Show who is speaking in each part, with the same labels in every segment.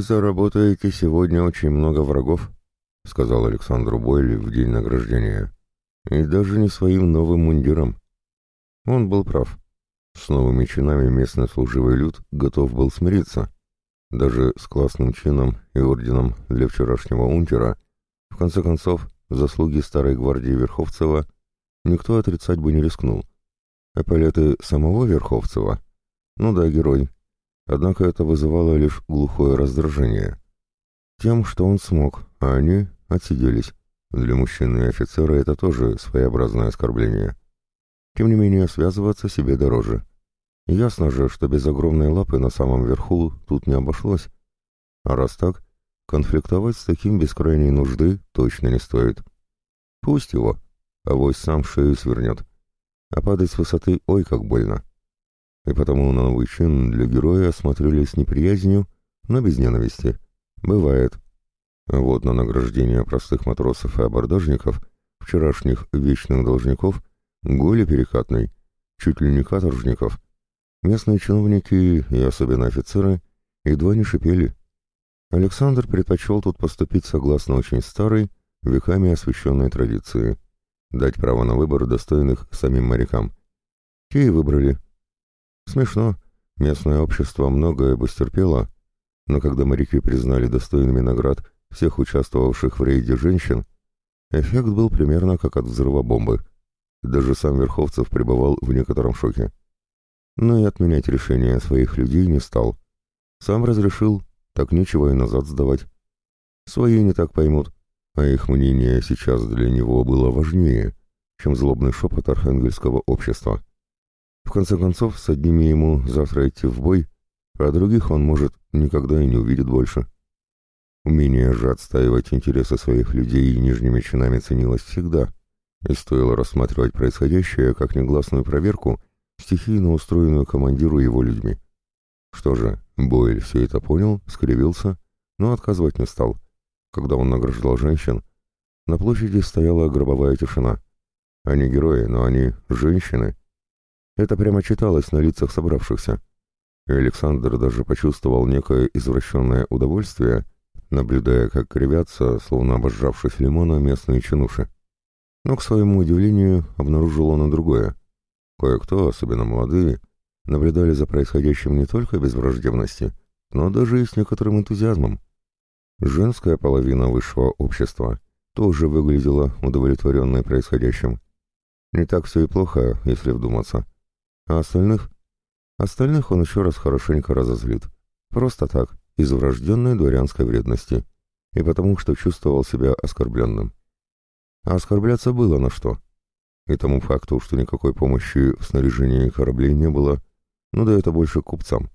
Speaker 1: «Вы заработаете сегодня очень много врагов», — сказал Александру Бойли в день награждения. «И даже не своим новым мундиром». Он был прав. С новыми чинами местный служивый люд готов был смириться. Даже с классным чином и орденом для вчерашнего унтера, в конце концов, заслуги старой гвардии Верховцева никто отрицать бы не рискнул. Эполеты самого Верховцева? Ну да, герой. Однако это вызывало лишь глухое раздражение. Тем, что он смог, а они отсиделись. Для мужчины и офицера это тоже своеобразное оскорбление. Тем не менее, связываться себе дороже. Ясно же, что без огромной лапы на самом верху тут не обошлось. А раз так, конфликтовать с таким без крайней нужды точно не стоит. Пусть его, авось сам шею свернет. А падать с высоты ой как больно. И потому новый чин для героя смотрели с неприязнью, но без ненависти. Бывает. Вот на награждение простых матросов и абордажников, вчерашних вечных должников, голи перекатной, чуть ли не каторжников, местные чиновники и особенно офицеры едва не шипели. Александр предпочел тут поступить согласно очень старой, веками освященной традиции — дать право на выбор достойных самим морякам. Те и выбрали. Смешно, местное общество многое бы стерпело, но когда моряки признали достойными наград всех участвовавших в рейде женщин, эффект был примерно как от взрыва бомбы. Даже сам Верховцев пребывал в некотором шоке. Но и отменять решение своих людей не стал. Сам разрешил, так нечего и назад сдавать. Свои не так поймут, а их мнение сейчас для него было важнее, чем злобный шепот архангельского общества. В конце концов, с одними ему завтра идти в бой, а других он, может, никогда и не увидит больше. Умение же отстаивать интересы своих людей нижними чинами ценилось всегда, и стоило рассматривать происходящее как негласную проверку, стихийно устроенную командиру его людьми. Что же, Бойль все это понял, скривился, но отказывать не стал — когда он награждал женщин, на площади стояла гробовая тишина. Они герои, но они женщины. Это прямо читалось на лицах собравшихся. И Александр даже почувствовал некое извращенное удовольствие, наблюдая, как кривятся, словно обожравшись лимона, местные чинуши. Но, к своему удивлению, обнаружил он и другое. Кое-кто, особенно молодые, наблюдали за происходящим не только без враждебности, но даже и с некоторым энтузиазмом. Женская половина высшего общества тоже выглядела удовлетворенной происходящим. Не так все и плохо, если вдуматься. А остальных? Остальных он еще раз хорошенько разозлит. Просто так, из врожденной дворянской вредности. И потому, что чувствовал себя оскорбленным. А оскорбляться было на что. И тому факту, что никакой помощи в снаряжении кораблей не было, ну да это больше купцам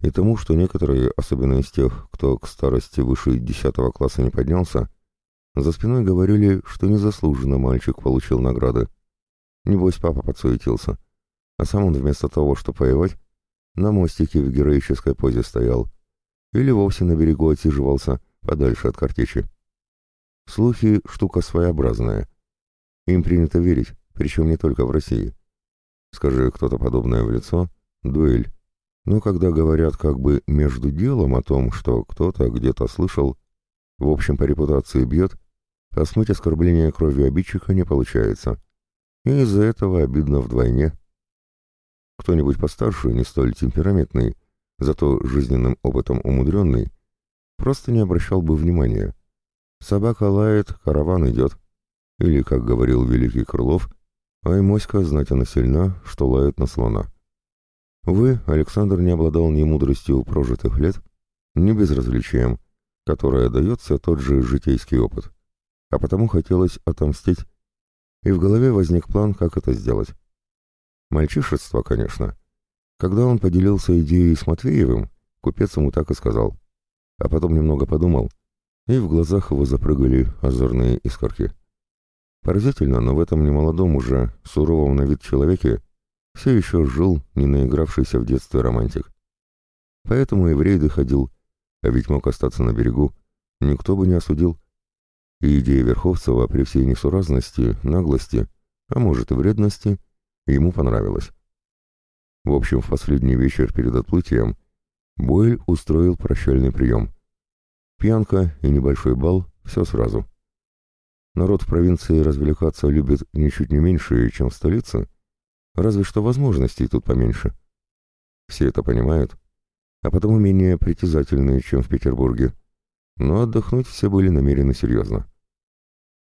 Speaker 1: и тому, что некоторые, особенно из тех, кто к старости выше десятого класса не поднялся, за спиной говорили, что незаслуженно мальчик получил награды. Небось, папа подсуетился. А сам он вместо того, чтобы воевать, на мостике в героической позе стоял. Или вовсе на берегу отсиживался, подальше от картечи. Слухи — штука своеобразная. Им принято верить, причем не только в России. Скажи кто-то подобное в лицо — дуэль. Но когда говорят как бы между делом о том, что кто-то где-то слышал, в общем, по репутации бьет, а смыть оскорбление кровью обидчика не получается. И из-за этого обидно вдвойне. Кто-нибудь постарше, не столь темпераментный, зато жизненным опытом умудренный, просто не обращал бы внимания. Собака лает, караван идет. Или, как говорил великий Крылов, ай моська знать она сильна, что лает на слона. Увы, Александр не обладал ни мудростью прожитых лет, ни безразличием, которое дается тот же житейский опыт. А потому хотелось отомстить, и в голове возник план, как это сделать. Мальчишество, конечно. Когда он поделился идеей с Матвеевым, купец ему так и сказал. А потом немного подумал, и в глазах его запрыгали озорные искорки. Поразительно, но в этом немолодом уже, суровом на вид человеке все еще жил не наигравшийся в детстве романтик. Поэтому и в рейды ходил, а ведь мог остаться на берегу, никто бы не осудил. И идея Верховцева при всей несуразности, наглости, а может и вредности, ему понравилась. В общем, в последний вечер перед отплытием Бойль устроил прощальный прием. Пьянка и небольшой бал — все сразу. Народ в провинции развлекаться любит ничуть не меньше, чем в столице, разве что возможностей тут поменьше. Все это понимают, а потому менее притязательные, чем в Петербурге. Но отдохнуть все были намерены серьезно.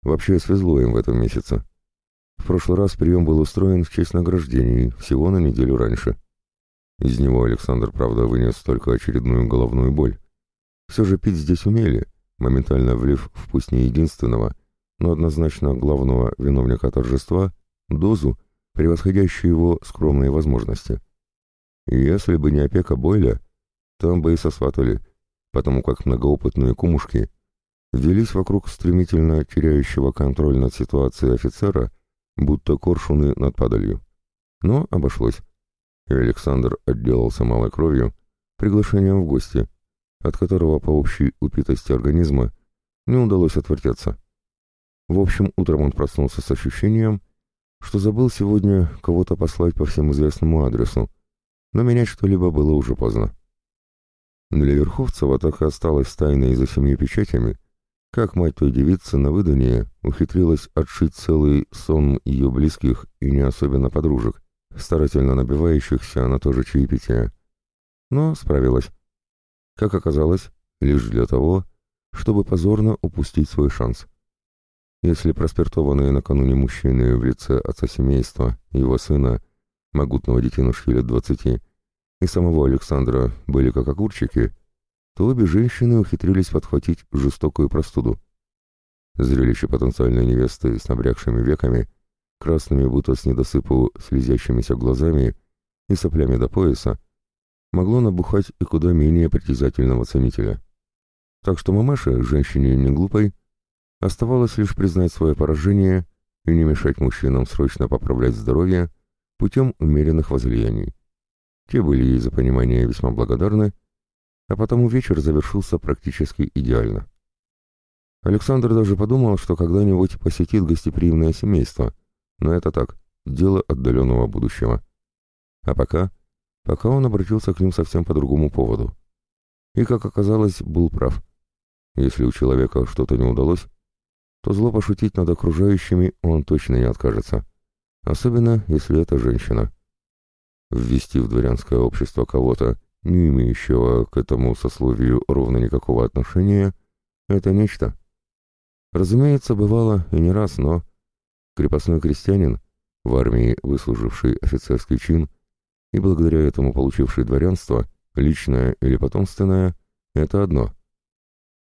Speaker 1: Вообще свезло им в этом месяце. В прошлый раз прием был устроен в честь награждений, всего на неделю раньше. Из него Александр, правда, вынес только очередную головную боль. Все же пить здесь умели, моментально влив в пусть не единственного, но однозначно главного виновника торжества, дозу, превосходящую его скромные возможности. И если бы не опека Бойля, там бы и сосватали, потому как многоопытные кумушки велись вокруг стремительно теряющего контроль над ситуацией офицера, будто коршуны над падалью. Но обошлось. И Александр отделался малой кровью, приглашением в гости, от которого по общей упитости организма не удалось отвертеться. В общем, утром он проснулся с ощущением, что забыл сегодня кого-то послать по всем известному адресу, но менять что-либо было уже поздно. Для Верховцева так и осталось тайной за семью печатями, как мать той девицы на выданье ухитрилась отшить целый сон ее близких и не особенно подружек, старательно набивающихся на то же чаепитие. Но справилась. Как оказалось, лишь для того, чтобы позорно упустить свой шанс. Если проспиртованные накануне мужчины в лице отца семейства, его сына, могутного детинушки лет двадцати, и самого Александра были как огурчики, то обе женщины ухитрились подхватить жестокую простуду. Зрелище потенциальной невесты с набрякшими веками, красными будто с недосыпу слезящимися глазами и соплями до пояса, могло набухать и куда менее притязательного ценителя. Так что мамаше, женщине не глупой, оставалось лишь признать свое поражение и не мешать мужчинам срочно поправлять здоровье путем умеренных возлияний. Те были ей за понимание весьма благодарны, а потому вечер завершился практически идеально. Александр даже подумал, что когда-нибудь посетит гостеприимное семейство, но это так, дело отдаленного будущего. А пока, пока он обратился к ним совсем по другому поводу. И, как оказалось, был прав. Если у человека что-то не удалось, то зло пошутить над окружающими он точно не откажется. Особенно, если это женщина ввести в дворянское общество кого-то, не имеющего к этому сословию ровно никакого отношения, это нечто. Разумеется, бывало и не раз, но крепостной крестьянин, в армии выслуживший офицерский чин и благодаря этому получивший дворянство, личное или потомственное, это одно.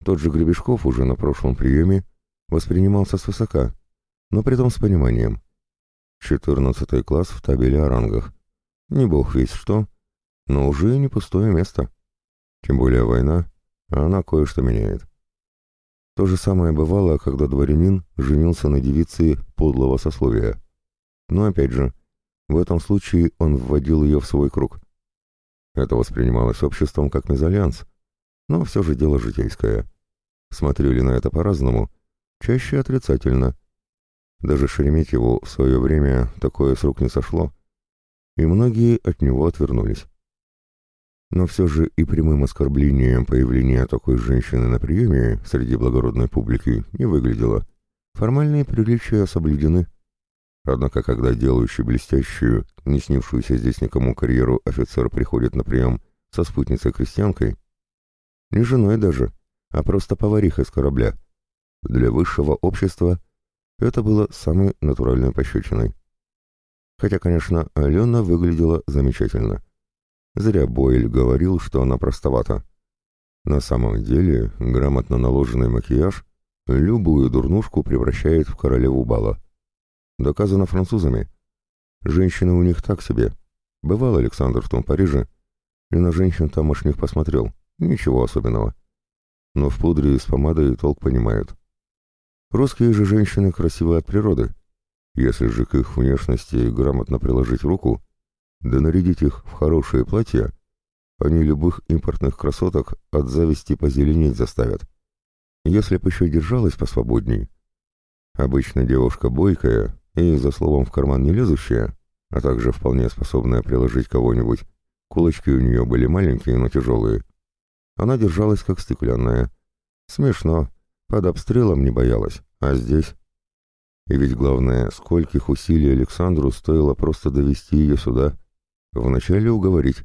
Speaker 1: Тот же Гребешков уже на прошлом приеме воспринимался свысока, но при том с пониманием. Четырнадцатый класс в табеле о рангах. Не бог весь что, но уже не пустое место. Тем более война, а она кое-что меняет. То же самое бывало, когда дворянин женился на девице подлого сословия. Но опять же, в этом случае он вводил ее в свой круг. Это воспринималось обществом как мезальянс, но все же дело житейское. Смотрели на это по-разному, чаще отрицательно. Даже Шереметьеву в свое время такое с рук не сошло, и многие от него отвернулись. Но все же и прямым оскорблением появления такой женщины на приеме среди благородной публики не выглядело. Формальные приличия соблюдены. Однако, когда делающий блестящую, не снившуюся здесь никому карьеру офицер приходит на прием со спутницей-крестьянкой, не женой даже, а просто поварихой с корабля, для высшего общества это было самой натуральной пощечиной. Хотя, конечно, Алена выглядела замечательно. Зря Бойль говорил, что она простовата. На самом деле, грамотно наложенный макияж любую дурнушку превращает в королеву бала. Доказано французами. Женщины у них так себе. Бывал Александр в том Париже, и на женщин тамошних посмотрел. Ничего особенного. Но в пудре и с помадой толк понимают. Русские же женщины красивы от природы, если же к их внешности грамотно приложить руку, да нарядить их в хорошие платья, они любых импортных красоток от зависти позеленеть заставят. Если б еще держалась посвободней. Обычно девушка бойкая и за словом в карман не лезущая, а также вполне способная приложить кого-нибудь, кулачки у нее были маленькие, но тяжелые. Она держалась как стеклянная, Смешно. Под обстрелом не боялась, а здесь... И ведь главное, скольких усилий Александру стоило просто довести ее сюда. Вначале уговорить.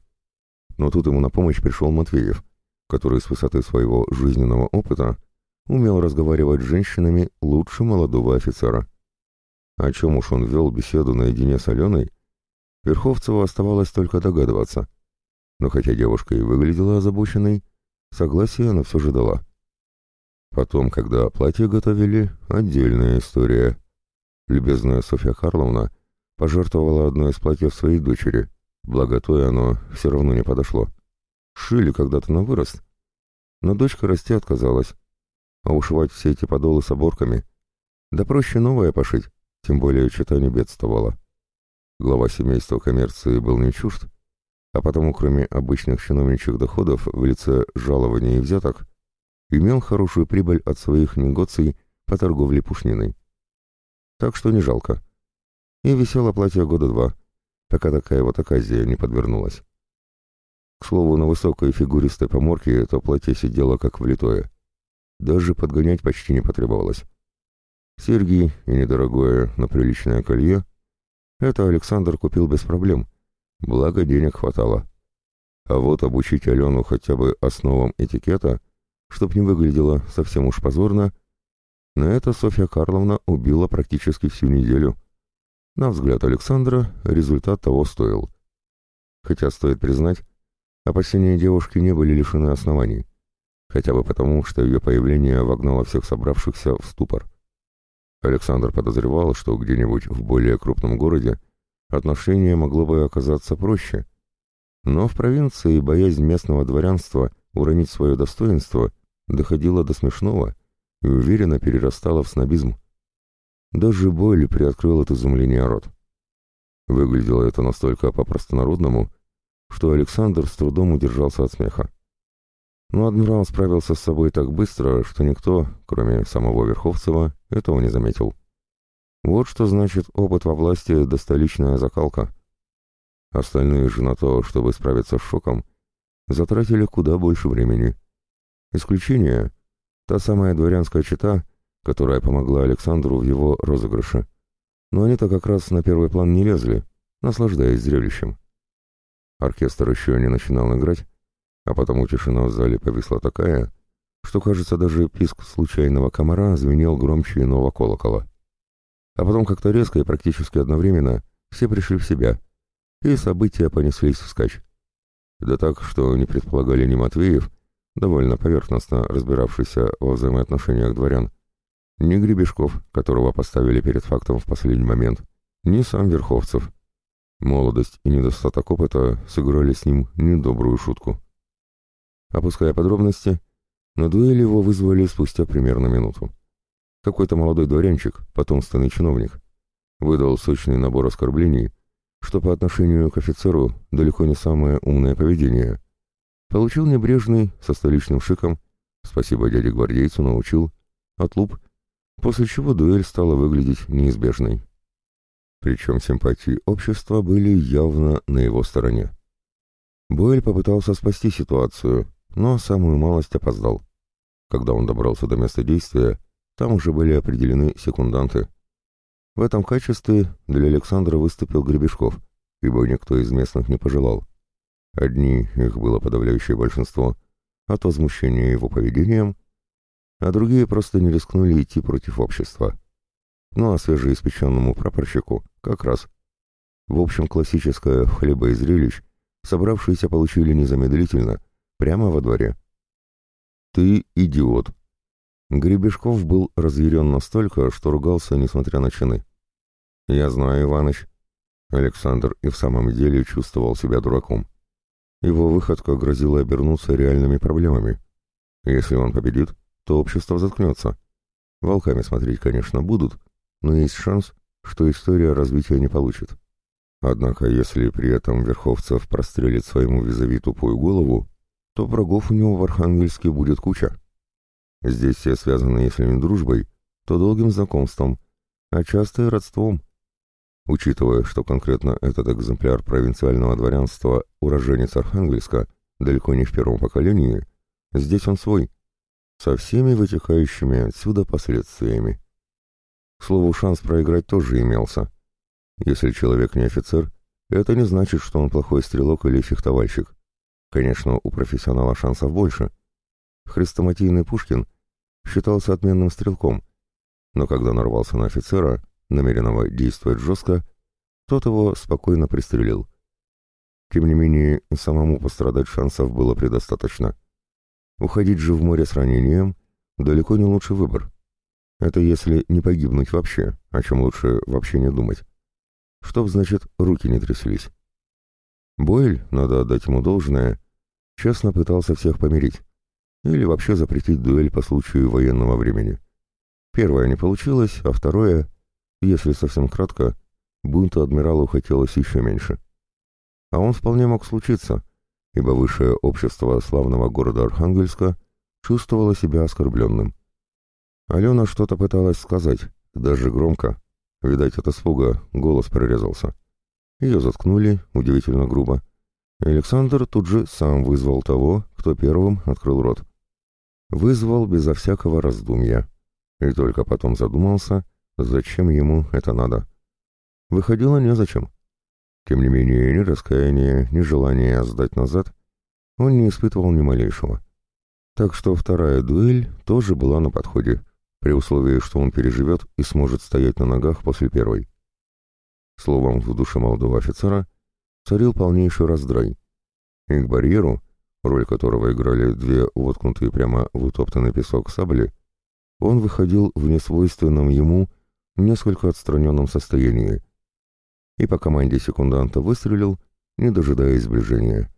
Speaker 1: Но тут ему на помощь пришел Матвеев, который с высоты своего жизненного опыта умел разговаривать с женщинами лучше молодого офицера. О чем уж он вел беседу наедине с Аленой, Верховцеву оставалось только догадываться. Но хотя девушка и выглядела озабоченной, согласие она все же дала. Потом, когда платье готовили, отдельная история. Любезная Софья Карловна пожертвовала одно из платьев своей дочери, благо то и оно все равно не подошло. Шили когда-то на вырост, но дочка расти отказалась, а ушивать все эти подолы с оборками, да проще новое пошить, тем более чита не бедствовала. Глава семейства коммерции был не чужд, а потому кроме обычных чиновничьих доходов в лице жалований и взяток, имел хорошую прибыль от своих негоций по торговле пушниной. Так что не жалко. И висело платье года два, пока такая вот оказия не подвернулась. К слову, на высокой фигуристой поморке это платье сидело как влитое. Даже подгонять почти не потребовалось. Серьги и недорогое, но приличное колье — это Александр купил без проблем, благо денег хватало. А вот обучить Алену хотя бы основам этикета, чтоб не выглядело совсем уж позорно, на это Софья Карловна убила практически всю неделю. На взгляд Александра результат того стоил. Хотя, стоит признать, опасения девушки не были лишены оснований хотя бы потому, что ее появление вогнало всех собравшихся в ступор. Александр подозревал, что где-нибудь в более крупном городе отношение могло бы оказаться проще, но в провинции боязнь местного дворянства уронить свое достоинство доходила до смешного и уверенно перерастала в снобизм. Даже Бойли приоткрыл от изумления рот. Выглядело это настолько по-простонародному, что Александр с трудом удержался от смеха. Но адмирал справился с собой так быстро, что никто, кроме самого Верховцева, этого не заметил. Вот что значит опыт во власти да столичная закалка. Остальные же на то, чтобы справиться с шоком, затратили куда больше времени. Исключение — та самая дворянская чита, которая помогла Александру в его розыгрыше. Но они-то как раз на первый план не лезли, наслаждаясь зрелищем. Оркестр еще не начинал играть, а потому тишина в зале повисла такая, что, кажется, даже писк случайного комара звенел громче иного колокола. А потом как-то резко и практически одновременно все пришли в себя, и события понеслись вскачь. Да так, что не предполагали ни Матвеев, довольно поверхностно разбиравшийся во взаимоотношениях дворян, ни Гребешков, которого поставили перед фактом в последний момент, ни сам Верховцев. Молодость и недостаток опыта сыграли с ним недобрую шутку. Опуская подробности, на дуэль его вызвали спустя примерно минуту. Какой-то молодой дворянчик, потомственный чиновник, выдал сочный набор оскорблений, что по отношению к офицеру далеко не самое умное поведение. Получил небрежный, со столичным шиком, спасибо дяде гвардейцу научил, отлуп, после чего дуэль стала выглядеть неизбежной. Причем симпатии общества были явно на его стороне. Бойль попытался спасти ситуацию, но самую малость опоздал. Когда он добрался до места действия, там уже были определены секунданты. В этом качестве для Александра выступил Гребешков, ибо никто из местных не пожелал. Одни, их было подавляющее большинство, от возмущения его поведением, а другие просто не рискнули идти против общества. Ну а свежеиспеченному прапорщику как раз. В общем, классическое хлеба и зрелищ собравшиеся получили незамедлительно, Прямо во дворе. «Ты идиот!» Гребешков был разъярен настолько, что ругался, несмотря на чины. «Я знаю, Иваныч». Александр и в самом деле чувствовал себя дураком. Его выходка грозила обернуться реальными проблемами. Если он победит, то общество заткнется. Волками смотреть, конечно, будут, но есть шанс, что история развития не получит. Однако, если при этом Верховцев прострелит своему визави тупую голову, то врагов у него в Архангельске будет куча. Здесь все связаны, если не дружбой, то долгим знакомством, а часто и родством. Учитывая, что конкретно этот экземпляр провинциального дворянства, уроженец Архангельска, далеко не в первом поколении, здесь он свой. Со всеми вытекающими отсюда последствиями. К слову, шанс проиграть тоже имелся. Если человек не офицер, это не значит, что он плохой стрелок или фехтовальщик. Конечно, у профессионала шансов больше. Хрестоматийный Пушкин считался отменным стрелком, но когда нарвался на офицера, намеренного действовать жестко, тот его спокойно пристрелил. Тем не менее, самому пострадать шансов было предостаточно. Уходить же в море с ранением далеко не лучший выбор. Это если не погибнуть вообще, о чем лучше вообще не думать. Чтоб, значит, руки не тряслись. Бойль, надо отдать ему должное, честно пытался всех помирить. Или вообще запретить дуэль по случаю военного времени. Первое не получилось, а второе, если совсем кратко, бунту адмиралу хотелось еще меньше. А он вполне мог случиться, ибо высшее общество славного города Архангельска чувствовало себя оскорбленным. Алена что-то пыталась сказать, даже громко. Видать, от испуга голос прорезался. Ее заткнули, удивительно грубо. И Александр тут же сам вызвал того, кто первым открыл рот. Вызвал безо всякого раздумья. И только потом задумался, зачем ему это надо. Выходило незачем. Тем не менее, ни раскаяния, ни желания сдать назад он не испытывал ни малейшего. Так что вторая дуэль тоже была на подходе, при условии, что он переживет и сможет стоять на ногах после первой. Словом, в душе молодого офицера царил полнейший раздрай. И к барьеру, роль которого играли две воткнутые прямо в утоптанный песок сабли, он выходил в несвойственном ему несколько отстраненном состоянии, и по команде секунданта выстрелил, не дожидаясь сближения.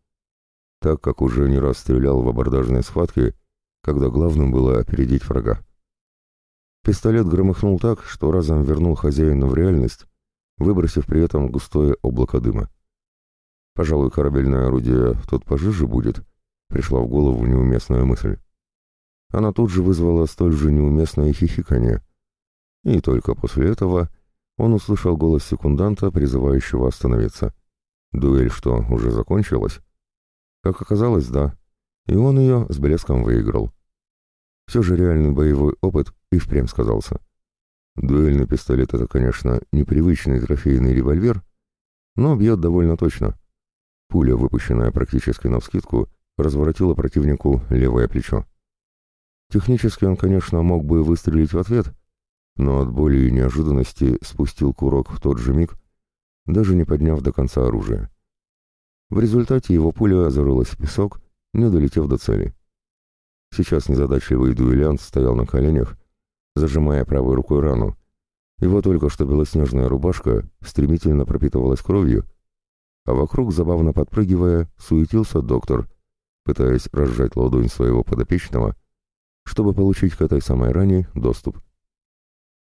Speaker 1: Так как уже не раз стрелял в абордажной схватке, когда главным было опередить врага. Пистолет громыхнул так, что разом вернул хозяина в реальность, выбросив при этом густое облако дыма. Пожалуй, корабельное орудие тут пожиже будет, пришла в голову неуместная мысль. Она тут же вызвала столь же неуместное хихиканье. И только после этого он услышал голос секунданта, призывающего остановиться. Дуэль что, уже закончилась? Как оказалось, да. И он ее с блеском выиграл. Все же реальный боевой опыт и впрямь сказался. Дуэльный пистолет — это, конечно, непривычный трофейный револьвер, но бьет довольно точно. Пуля, выпущенная практически навскидку, разворотила противнику левое плечо. Технически он, конечно, мог бы выстрелить в ответ — но от боли и неожиданности спустил курок в тот же миг, даже не подняв до конца оружие. В результате его пуля зарылась в песок, не долетев до цели. Сейчас незадачливый дуэлянт стоял на коленях, зажимая правой рукой рану. Его только что белоснежная рубашка стремительно пропитывалась кровью, а вокруг, забавно подпрыгивая, суетился доктор, пытаясь разжать ладонь своего подопечного, чтобы получить к этой самой ране доступ.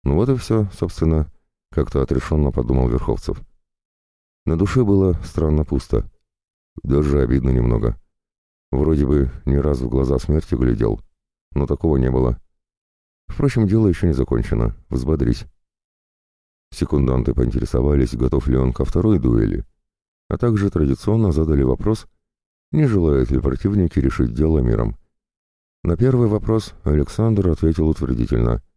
Speaker 1: Ну вот и все, собственно, как-то отрешенно подумал Верховцев. На душе было странно пусто. Даже обидно немного. Вроде бы ни раз в глаза смерти глядел, но такого не было. Впрочем, дело еще не закончено. Взбодрись. Секунданты поинтересовались, готов ли он ко второй дуэли, а также традиционно задали вопрос, не желают ли противники решить дело миром. На первый вопрос Александр ответил утвердительно —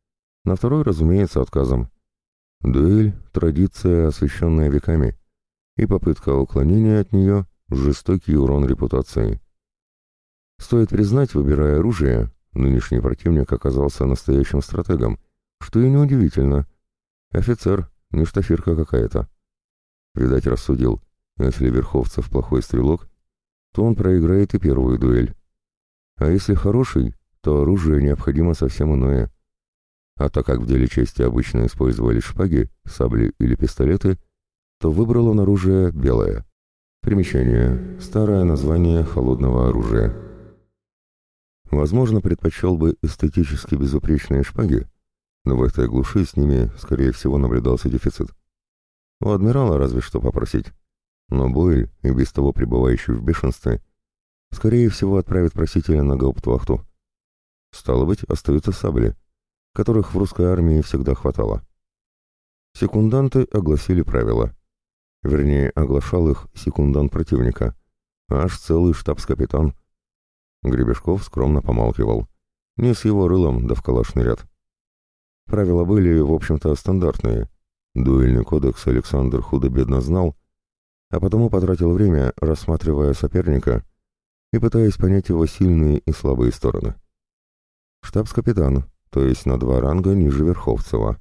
Speaker 1: на второй, разумеется, отказом. Дуэль — традиция, освященная веками, и попытка уклонения от нее — жестокий урон репутации. Стоит признать, выбирая оружие, нынешний противник оказался настоящим стратегом, что и неудивительно. Офицер, не штафирка какая-то. Видать, рассудил, если Верховцев плохой стрелок, то он проиграет и первую дуэль. А если хороший, то оружие необходимо совсем иное — а так как в деле чести обычно использовали шпаги, сабли или пистолеты, то выбрал он оружие белое. Примечание. Старое название холодного оружия. Возможно, предпочел бы эстетически безупречные шпаги, но в этой глуши с ними, скорее всего, наблюдался дефицит. У адмирала разве что попросить. Но Бойль, и без того пребывающий в бешенстве, скорее всего, отправит просителя на гауптвахту. Стало быть, остаются сабли — которых в русской армии всегда хватало. Секунданты огласили правила. Вернее, оглашал их секундант противника, аж целый штабс-капитан. Гребешков скромно помалкивал. Не с его рылом да в калашный ряд. Правила были, в общем-то, стандартные. Дуэльный кодекс Александр худо-бедно знал, а потому потратил время, рассматривая соперника и пытаясь понять его сильные и слабые стороны. Штабс-капитан, то есть на два ранга ниже Верховцева.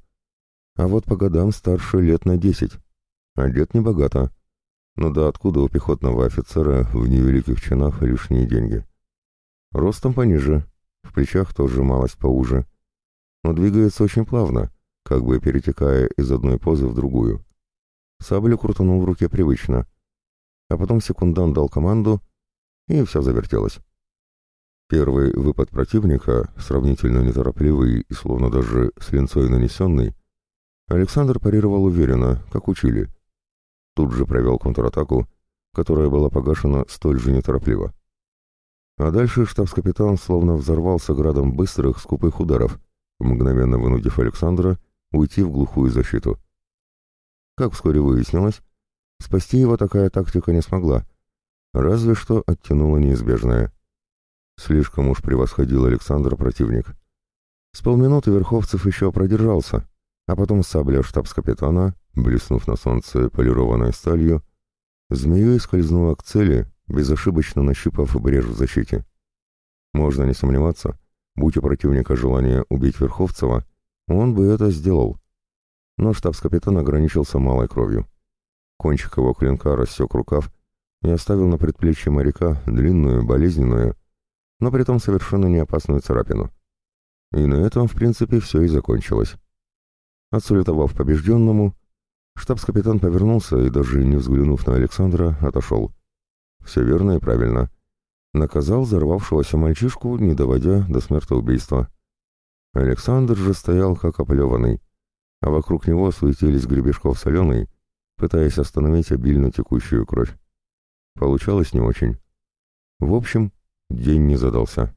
Speaker 1: А вот по годам старше лет на десять. Одет небогато. Ну да откуда у пехотного офицера в невеликих чинах лишние деньги? Ростом пониже, в плечах тоже малость поуже. Но двигается очень плавно, как бы перетекая из одной позы в другую. Саблю крутанул в руке привычно. А потом секундант дал команду, и все завертелось. Первый выпад противника, сравнительно неторопливый и словно даже с линцой нанесенный, Александр парировал уверенно, как учили. Тут же провел контратаку, которая была погашена столь же неторопливо. А дальше штабс-капитан словно взорвался градом быстрых, скупых ударов, мгновенно вынудив Александра уйти в глухую защиту. Как вскоре выяснилось, спасти его такая тактика не смогла, разве что оттянула неизбежное. Слишком уж превосходил Александр противник. С полминуты Верховцев еще продержался, а потом сабля штабс-капитана, блеснув на солнце полированной сталью, змеей скользнула к цели, безошибочно нащупав брешь в защите. Можно не сомневаться, будь у противника желание убить Верховцева, он бы это сделал. Но штабс-капитан ограничился малой кровью. Кончик его клинка рассек рукав и оставил на предплечье моряка длинную, болезненную, но при том совершенно не опасную царапину. И на этом, в принципе, все и закончилось. Отсулетовав побежденному, штабс-капитан повернулся и, даже не взглянув на Александра, отошел. Все верно и правильно. Наказал взорвавшегося мальчишку, не доводя до смертоубийства. Александр же стоял как оплеванный, а вокруг него суетились гребешков соленый, пытаясь остановить обильно текущую кровь. Получалось не очень. В общем, день не задался.